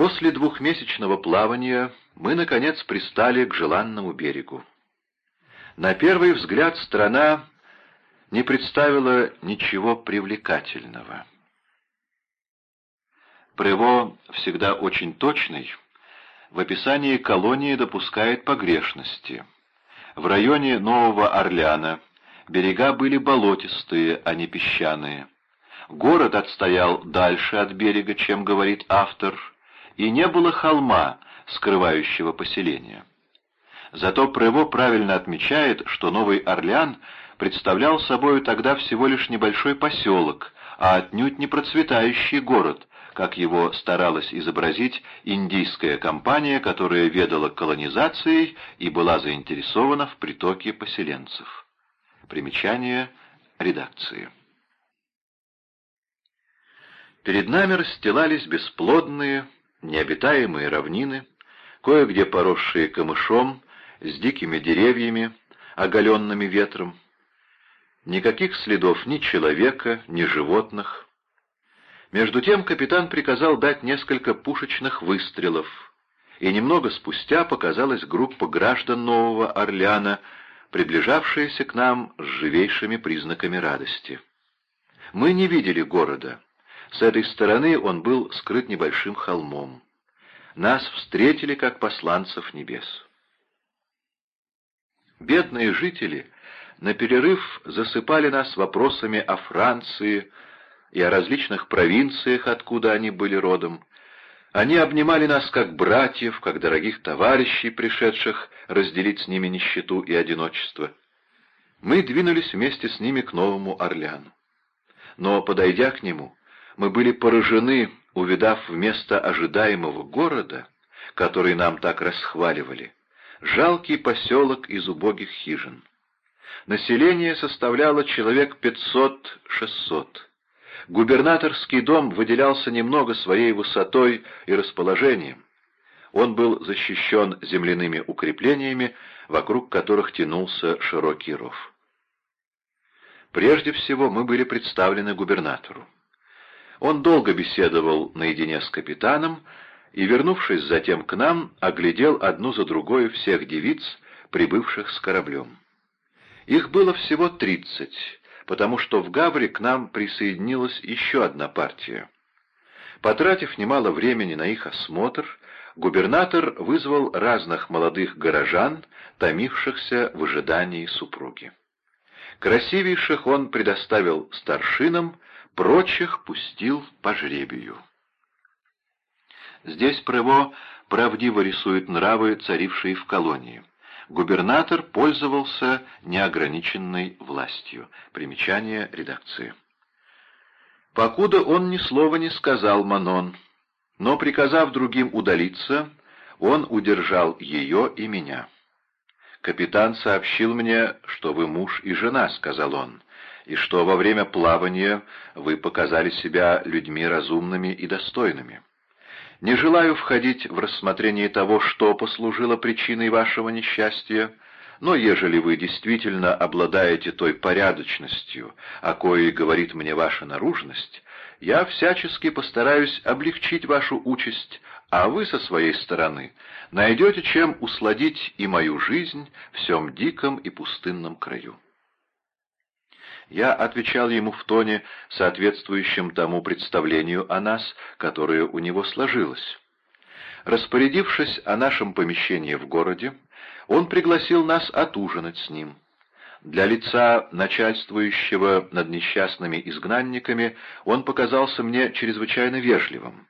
После двухмесячного плавания мы, наконец, пристали к желанному берегу. На первый взгляд страна не представила ничего привлекательного. Прево всегда очень точный, в описании колонии допускает погрешности. В районе Нового Орлеана берега были болотистые, а не песчаные. Город отстоял дальше от берега, чем говорит автор, и не было холма, скрывающего поселение. Зато Прево правильно отмечает, что Новый Орлеан представлял собой тогда всего лишь небольшой поселок, а отнюдь не процветающий город, как его старалась изобразить индийская компания, которая ведала колонизацией и была заинтересована в притоке поселенцев. Примечание редакции. Перед нами расстилались бесплодные, необитаемые равнины, кое-где поросшие камышом, с дикими деревьями, оголенными ветром. Никаких следов ни человека, ни животных. Между тем капитан приказал дать несколько пушечных выстрелов, и немного спустя показалась группа граждан Нового Орлеана, приближавшаяся к нам с живейшими признаками радости. Мы не видели города. С этой стороны он был скрыт небольшим холмом. Нас встретили, как посланцев небес. Бедные жители на перерыв засыпали нас вопросами о Франции и о различных провинциях, откуда они были родом. Они обнимали нас как братьев, как дорогих товарищей, пришедших разделить с ними нищету и одиночество. Мы двинулись вместе с ними к Новому Орлеану. Но, подойдя к нему, мы были поражены, увидав вместо ожидаемого города, который нам так расхваливали, жалкий поселок из убогих хижин. Население составляло человек 500-600. Губернаторский дом выделялся немного своей высотой и расположением. Он был защищен земляными укреплениями, вокруг которых тянулся широкий ров. Прежде всего мы были представлены губернатору. Он долго беседовал наедине с капитаном, и, вернувшись затем к нам, оглядел одну за другой всех девиц, прибывших с кораблем. Их было всего тридцать, потому что в Гавре к нам присоединилась еще одна партия. Потратив немало времени на их осмотр, губернатор вызвал разных молодых горожан, томившихся в ожидании супруги. Красивейших он предоставил старшинам, прочих пустил по жребию. Здесь Прево правдиво рисует нравы, царившие в колонии. Губернатор пользовался неограниченной властью. Примечание редакции. Покуда он ни слова не сказал Манон, но, приказав другим удалиться, он удержал ее и меня. «Капитан сообщил мне, что вы муж и жена», — сказал он, «и что во время плавания вы показали себя людьми разумными и достойными». Не желаю входить в рассмотрение того, что послужило причиной вашего несчастья, но ежели вы действительно обладаете той порядочностью, о коей говорит мне ваша наружность, я всячески постараюсь облегчить вашу участь, а вы со своей стороны найдете чем усладить и мою жизнь в всем диком и пустынном краю. Я отвечал ему в тоне, соответствующем тому представлению о нас, которое у него сложилось. Распорядившись о нашем помещении в городе, он пригласил нас отужинать с ним. Для лица, начальствующего над несчастными изгнанниками, он показался мне чрезвычайно вежливым.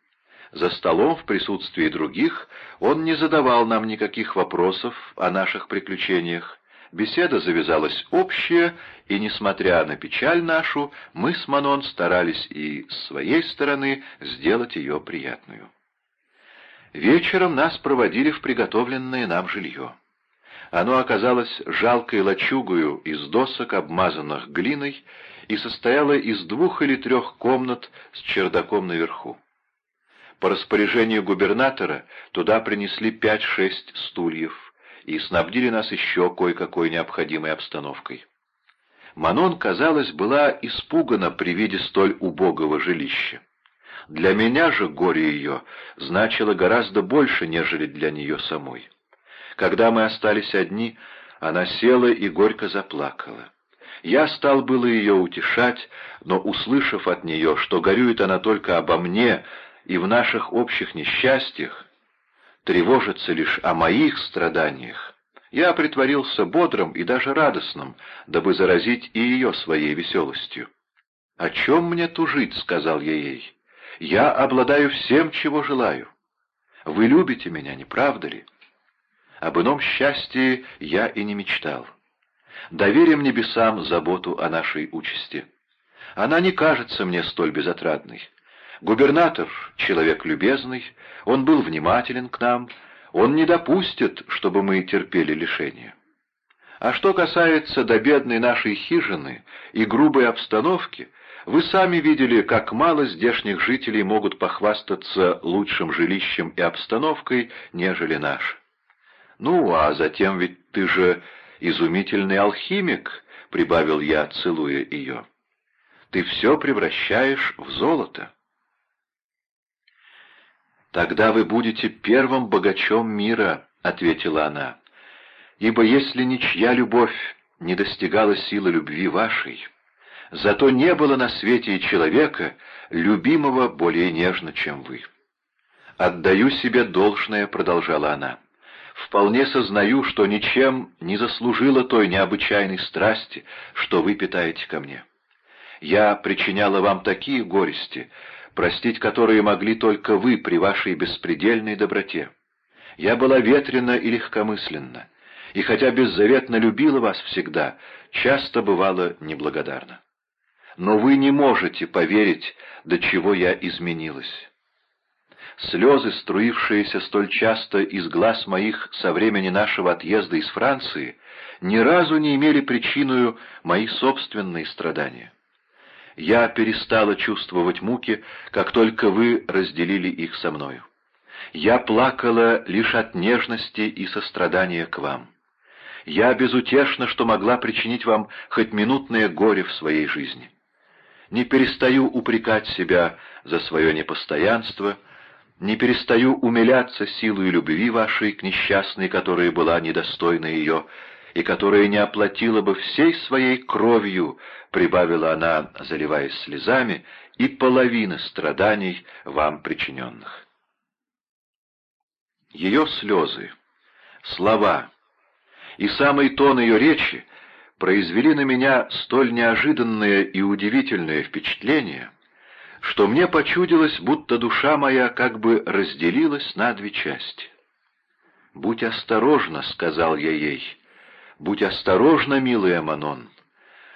За столом, в присутствии других, он не задавал нам никаких вопросов о наших приключениях, Беседа завязалась общая, и, несмотря на печаль нашу, мы с Манон старались и с своей стороны сделать ее приятную. Вечером нас проводили в приготовленное нам жилье. Оно оказалось жалкой лачугою из досок, обмазанных глиной, и состояло из двух или трех комнат с чердаком наверху. По распоряжению губернатора туда принесли пять-шесть стульев, и снабдили нас еще кое-какой необходимой обстановкой. Манон, казалось, была испугана при виде столь убогого жилища. Для меня же горе ее значило гораздо больше, нежели для нее самой. Когда мы остались одни, она села и горько заплакала. Я стал было ее утешать, но, услышав от нее, что горюет она только обо мне и в наших общих несчастьях, тревожится лишь о моих страданиях, я притворился бодрым и даже радостным, дабы заразить и ее своей веселостью. «О чем мне тужить?» — сказал я ей. «Я обладаю всем, чего желаю. Вы любите меня, не правда ли?» Об ином счастье я и не мечтал. Доверим небесам заботу о нашей участи. Она не кажется мне столь безотрадной. Губернатор — человек любезный, он был внимателен к нам, он не допустит, чтобы мы терпели лишения. А что касается до бедной нашей хижины и грубой обстановки, вы сами видели, как мало здешних жителей могут похвастаться лучшим жилищем и обстановкой, нежели наши. Ну, а затем ведь ты же изумительный алхимик, — прибавил я, целуя ее. Ты все превращаешь в золото. «Тогда вы будете первым богачом мира», — ответила она, «ибо если ничья любовь не достигала силы любви вашей, зато не было на свете человека, любимого более нежно, чем вы». «Отдаю себе должное», — продолжала она, «вполне сознаю, что ничем не заслужила той необычайной страсти, что вы питаете ко мне. Я причиняла вам такие горести, простить которые могли только вы при вашей беспредельной доброте. Я была ветрена и легкомысленна, и хотя беззаветно любила вас всегда, часто бывала неблагодарна. Но вы не можете поверить, до чего я изменилась. Слезы, струившиеся столь часто из глаз моих со времени нашего отъезда из Франции, ни разу не имели причиною мои собственные страдания. Я перестала чувствовать муки, как только вы разделили их со мною. Я плакала лишь от нежности и сострадания к вам. Я безутешна, что могла причинить вам хоть минутное горе в своей жизни. Не перестаю упрекать себя за свое непостоянство, не перестаю умиляться силой любви вашей к несчастной, которая была недостойна ее, и которая не оплатила бы всей своей кровью, прибавила она, заливаясь слезами, и половины страданий вам причиненных. Ее слезы, слова и самый тон ее речи произвели на меня столь неожиданное и удивительное впечатление, что мне почудилось, будто душа моя как бы разделилась на две части. «Будь осторожна», — сказал я ей, «Будь осторожна, милая Манон.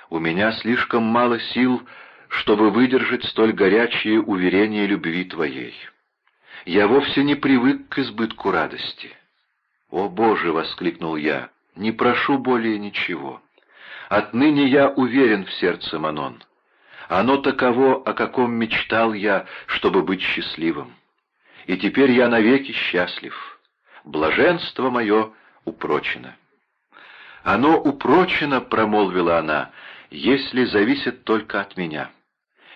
У меня слишком мало сил, чтобы выдержать столь горячие уверения любви твоей. Я вовсе не привык к избытку радости». «О, Боже!» — воскликнул я. «Не прошу более ничего. Отныне я уверен в сердце Манон. Оно таково, о каком мечтал я, чтобы быть счастливым. И теперь я навеки счастлив. Блаженство мое упрочено». «Оно упрочено», — промолвила она, — «если зависит только от меня.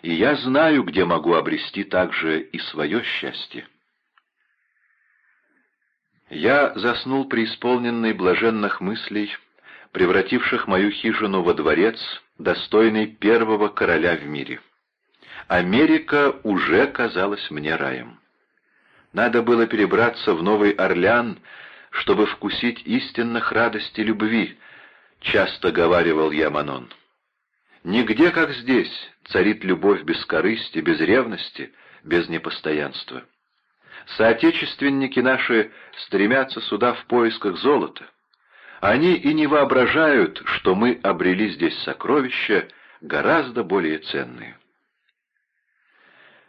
И я знаю, где могу обрести также и свое счастье». Я заснул преисполненный блаженных мыслей, превративших мою хижину во дворец, достойный первого короля в мире. Америка уже казалась мне раем. Надо было перебраться в Новый Орлеан, чтобы вкусить истинных радостей любви, — часто говаривал я Манон. Нигде, как здесь, царит любовь без корысти, без ревности, без непостоянства. Соотечественники наши стремятся сюда в поисках золота. Они и не воображают, что мы обрели здесь сокровища гораздо более ценные.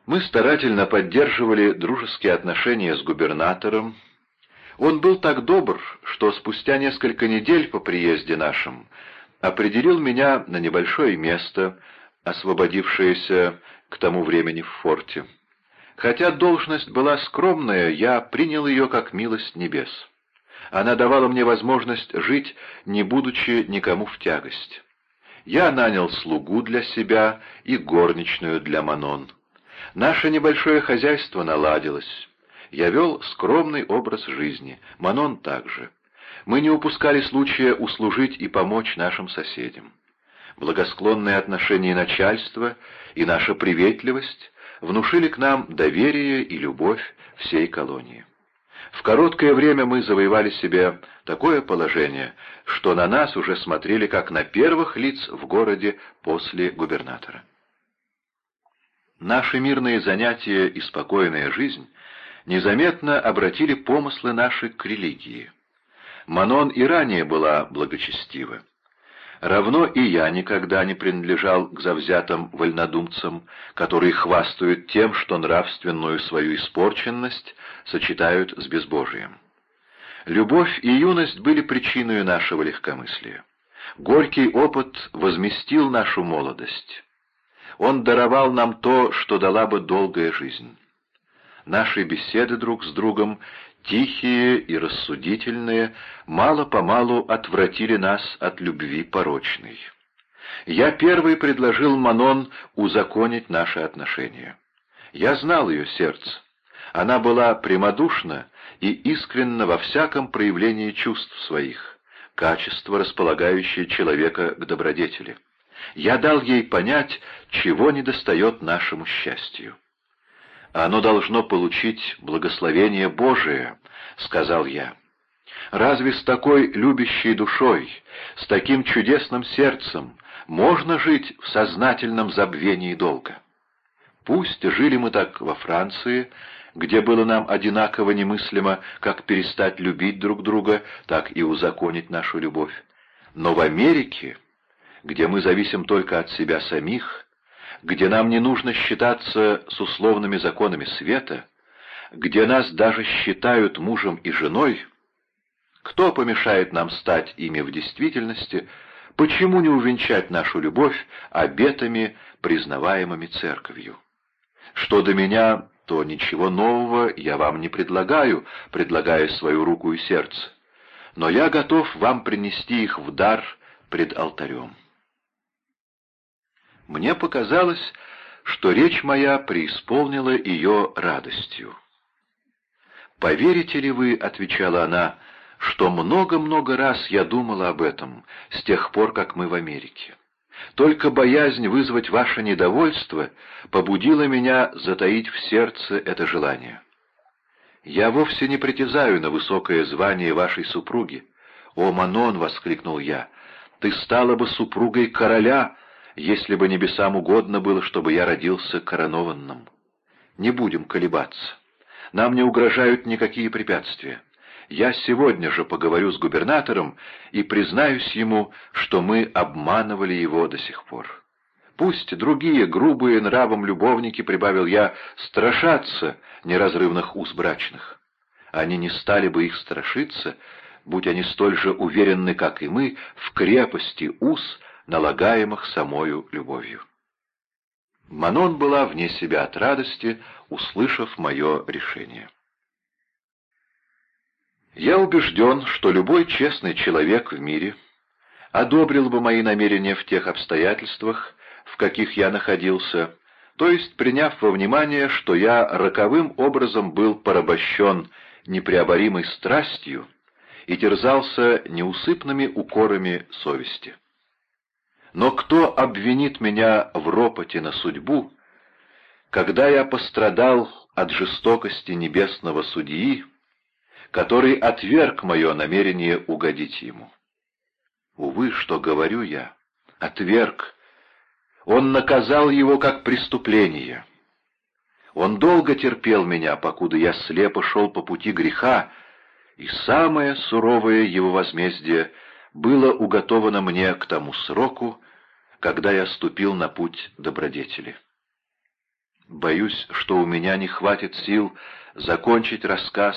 Мы старательно поддерживали дружеские отношения с губернатором, он был так добр, что спустя несколько недель по приезде нашим определил меня на небольшое место, освободившееся к тому времени в форте. Хотя должность была скромная, я принял ее как милость небес. Она давала мне возможность жить, не будучи никому в тягость. Я нанял слугу для себя и горничную для Манон. Наше небольшое хозяйство наладилось. Я вел скромный образ жизни, Манон также. Мы не упускали случая услужить и помочь нашим соседям. Благосклонное отношение начальства и наша приветливость внушили к нам доверие и любовь всей колонии. В короткое время мы завоевали себе такое положение, что на нас уже смотрели как на первых лиц в городе после губернатора. Наши мирные занятия и спокойная жизнь незаметно обратили помыслы наши к религии. Манон и ранее была благочестива. Равно и я никогда не принадлежал к завзятым вольнодумцам, которые хвастают тем, что нравственную свою испорченность сочетают с безбожием. Любовь и юность были причиной нашего легкомыслия. Горький опыт возместил нашу молодость. Он даровал нам то, что дала бы долгая жизнь. Наши беседы друг с другом, тихие и рассудительные, мало-помалу отвратили нас от любви порочной. Я первый предложил Манон узаконить наши отношения. Я знал ее сердце. Она была прямодушна и искренна во всяком проявлении чувств своих, качество, располагающее человека к добродетели. Я дал ей понять, чего недостает нашему счастью. «Оно должно получить благословение Божие», — сказал я. «Разве с такой любящей душой, с таким чудесным сердцем можно жить в сознательном забвении долга? Пусть жили мы так во Франции, где было нам одинаково немыслимо, как перестать любить друг друга, так и узаконить нашу любовь. Но в Америке где мы зависим только от себя самих, где нам не нужно считаться с условными законами света, где нас даже считают мужем и женой, кто помешает нам стать ими в действительности, почему не увенчать нашу любовь обетами, признаваемыми церковью? Что до меня, то ничего нового я вам не предлагаю, предлагая свою руку и сердце, но я готов вам принести их в дар пред алтарем. Мне показалось, что речь моя преисполнила ее радостью. «Поверите ли вы, — отвечала она, — что много-много раз я думала об этом с тех пор, как мы в Америке. Только боязнь вызвать ваше недовольство побудила меня затаить в сердце это желание. Я вовсе не притязаю на высокое звание вашей супруги. «О, Манон!» — воскликнул я. «Ты стала бы супругой короля!» Если бы небесам угодно было, чтобы я родился коронованным. Не будем колебаться. Нам не угрожают никакие препятствия. Я сегодня же поговорю с губернатором и признаюсь ему, что мы обманывали его до сих пор. Пусть другие грубые нравом любовники, прибавил я, страшатся неразрывных уз брачных. Они не стали бы их страшиться, будь они столь же уверены, как и мы, в крепости уз, налагаемых самою любовью. Манон была вне себя от радости, услышав мое решение. Я убежден, что любой честный человек в мире одобрил бы мои намерения в тех обстоятельствах, в каких я находился, то есть приняв во внимание, что я роковым образом был порабощен непреоборимой страстью и терзался неусыпными укорами совести. Но кто обвинит меня в ропоте на судьбу, когда я пострадал от жестокости небесного судьи, который отверг мое намерение угодить ему? Увы, что говорю я, отверг. Он наказал его как преступление. Он долго терпел меня, покуда я слепо шел по пути греха, и самое суровое его возмездие — было уготовано мне к тому сроку, когда я ступил на путь добродетели. Боюсь, что у меня не хватит сил закончить рассказ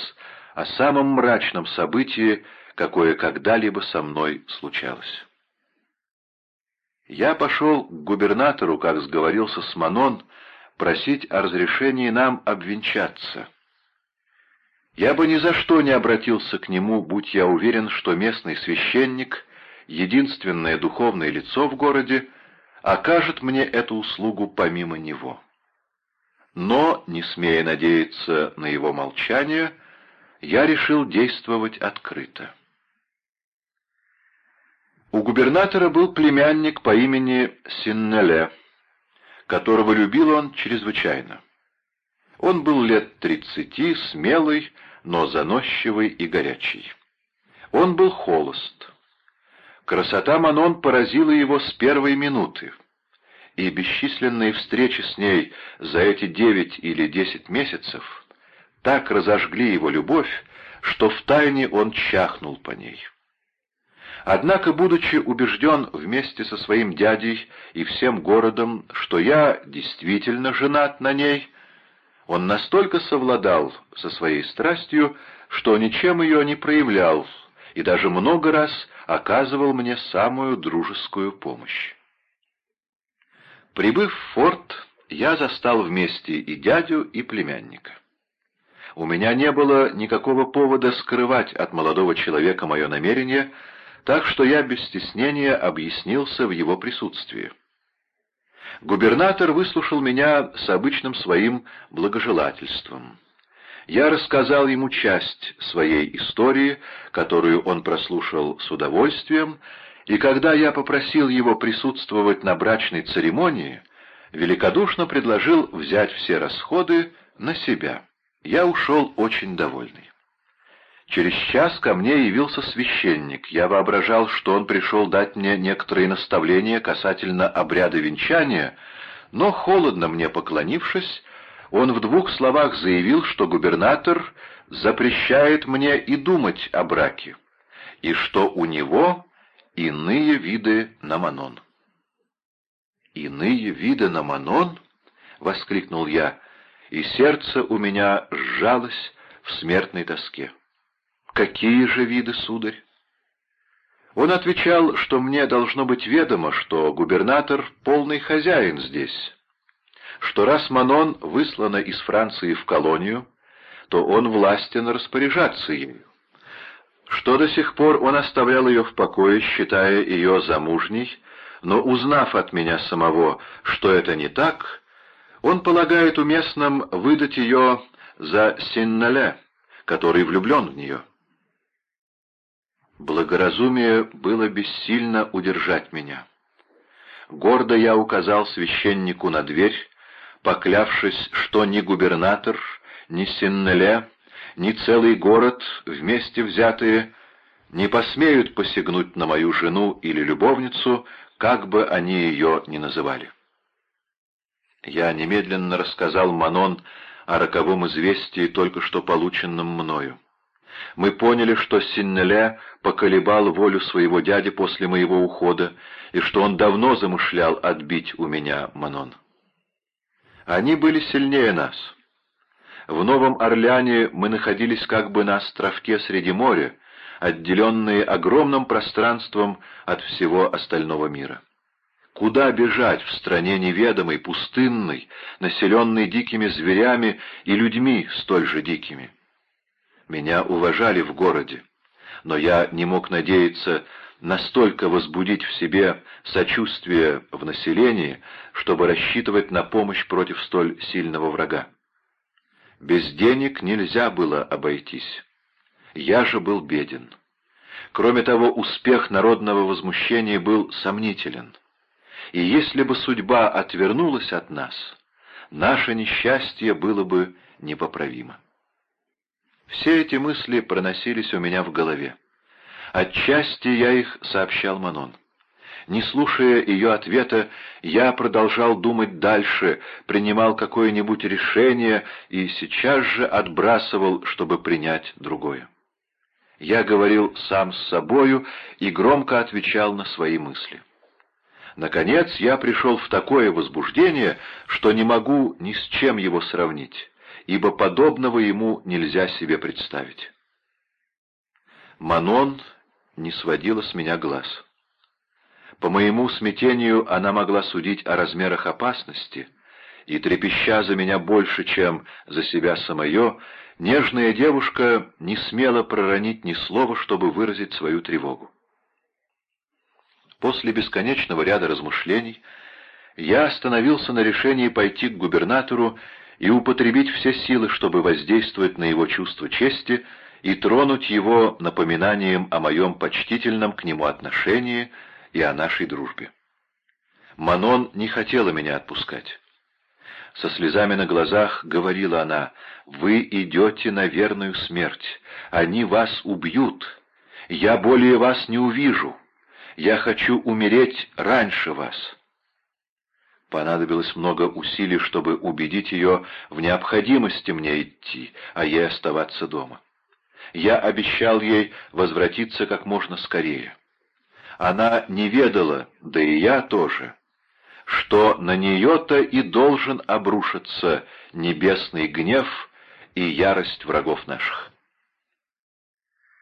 о самом мрачном событии, какое когда-либо со мной случалось. Я пошел к губернатору, как сговорился с Манон, просить о разрешении нам обвенчаться — я бы ни за что не обратился к нему, будь я уверен, что местный священник, единственное духовное лицо в городе, окажет мне эту услугу помимо него. Но, не смея надеяться на его молчание, я решил действовать открыто. У губернатора был племянник по имени Синнеле, которого любил он чрезвычайно. Он был лет тридцати, смелый, но заносчивый и горячий. Он был холост. Красота Манон поразила его с первой минуты, и бесчисленные встречи с ней за эти девять или десять месяцев так разожгли его любовь, что втайне он чахнул по ней. Однако, будучи убежден вместе со своим дядей и всем городом, что я действительно женат на ней, он настолько совладал со своей страстью, что ничем ее не проявлял и даже много раз оказывал мне самую дружескую помощь. Прибыв в форт, я застал вместе и дядю, и племянника. У меня не было никакого повода скрывать от молодого человека мое намерение — так что я без стеснения объяснился в его присутствии. Губернатор выслушал меня с обычным своим благожелательством. Я рассказал ему часть своей истории, которую он прослушал с удовольствием, и когда я попросил его присутствовать на брачной церемонии, великодушно предложил взять все расходы на себя. Я ушел очень довольный. Через час ко мне явился священник. Я воображал, что он пришел дать мне некоторые наставления касательно обряда венчания, но, холодно мне поклонившись, он в двух словах заявил, что губернатор запрещает мне и думать о браке, и что у него иные виды на Манон. «Иные виды на Манон?» — воскликнул я, и сердце у меня сжалось в смертной тоске. «Какие же виды, сударь?» Он отвечал, что мне должно быть ведомо, что губернатор — полный хозяин здесь, что раз Манон выслана из Франции в колонию, то он властен распоряжаться ею, что до сих пор он оставлял ее в покое, считая ее замужней, но узнав от меня самого, что это не так, он полагает уместным выдать ее за Синнале, который влюблен в нее. Благоразумие было бессильно удержать меня. Гордо я указал священнику на дверь, поклявшись, что ни губернатор, ни Синнеле, ни целый город, вместе взятые, не посмеют посягнуть на мою жену или любовницу, как бы они ее ни называли. Я немедленно рассказал Манон о роковом известии, только что полученном мною. Мы поняли, что Синнеле поколебал волю своего дяди после моего ухода, и что он давно замышлял отбить у меня Манон. Они были сильнее нас. В Новом Орлеане мы находились как бы на островке среди моря, отделенные огромным пространством от всего остального мира. Куда бежать в стране неведомой, пустынной, населенной дикими зверями и людьми столь же дикими? Меня уважали в городе, но я не мог надеяться настолько возбудить в себе сочувствие в населении, чтобы рассчитывать на помощь против столь сильного врага. Без денег нельзя было обойтись. Я же был беден. Кроме того, успех народного возмущения был сомнителен. И если бы судьба отвернулась от нас, наше несчастье было бы непоправимо. Все эти мысли проносились у меня в голове. Отчасти я их сообщал Манон. Не слушая ее ответа, я продолжал думать дальше, принимал какое-нибудь решение и сейчас же отбрасывал, чтобы принять другое. Я говорил сам с собою и громко отвечал на свои мысли. Наконец я пришел в такое возбуждение, что не могу ни с чем его сравнить ибо подобного ему нельзя себе представить. Манон не сводила с меня глаз. По моему смятению она могла судить о размерах опасности, и, трепеща за меня больше, чем за себя самое, нежная девушка не смела проронить ни слова, чтобы выразить свою тревогу. После бесконечного ряда размышлений я остановился на решении пойти к губернатору и употребить все силы, чтобы воздействовать на его чувство чести и тронуть его напоминанием о моем почтительном к нему отношении и о нашей дружбе. Манон не хотела меня отпускать. Со слезами на глазах говорила она, «Вы идете на верную смерть, они вас убьют, я более вас не увижу, я хочу умереть раньше вас». Понадобилось много усилий, чтобы убедить ее в необходимости мне идти, а ей оставаться дома. Я обещал ей возвратиться как можно скорее. Она не ведала, да и я тоже, что на нее-то и должен обрушиться небесный гнев и ярость врагов наших.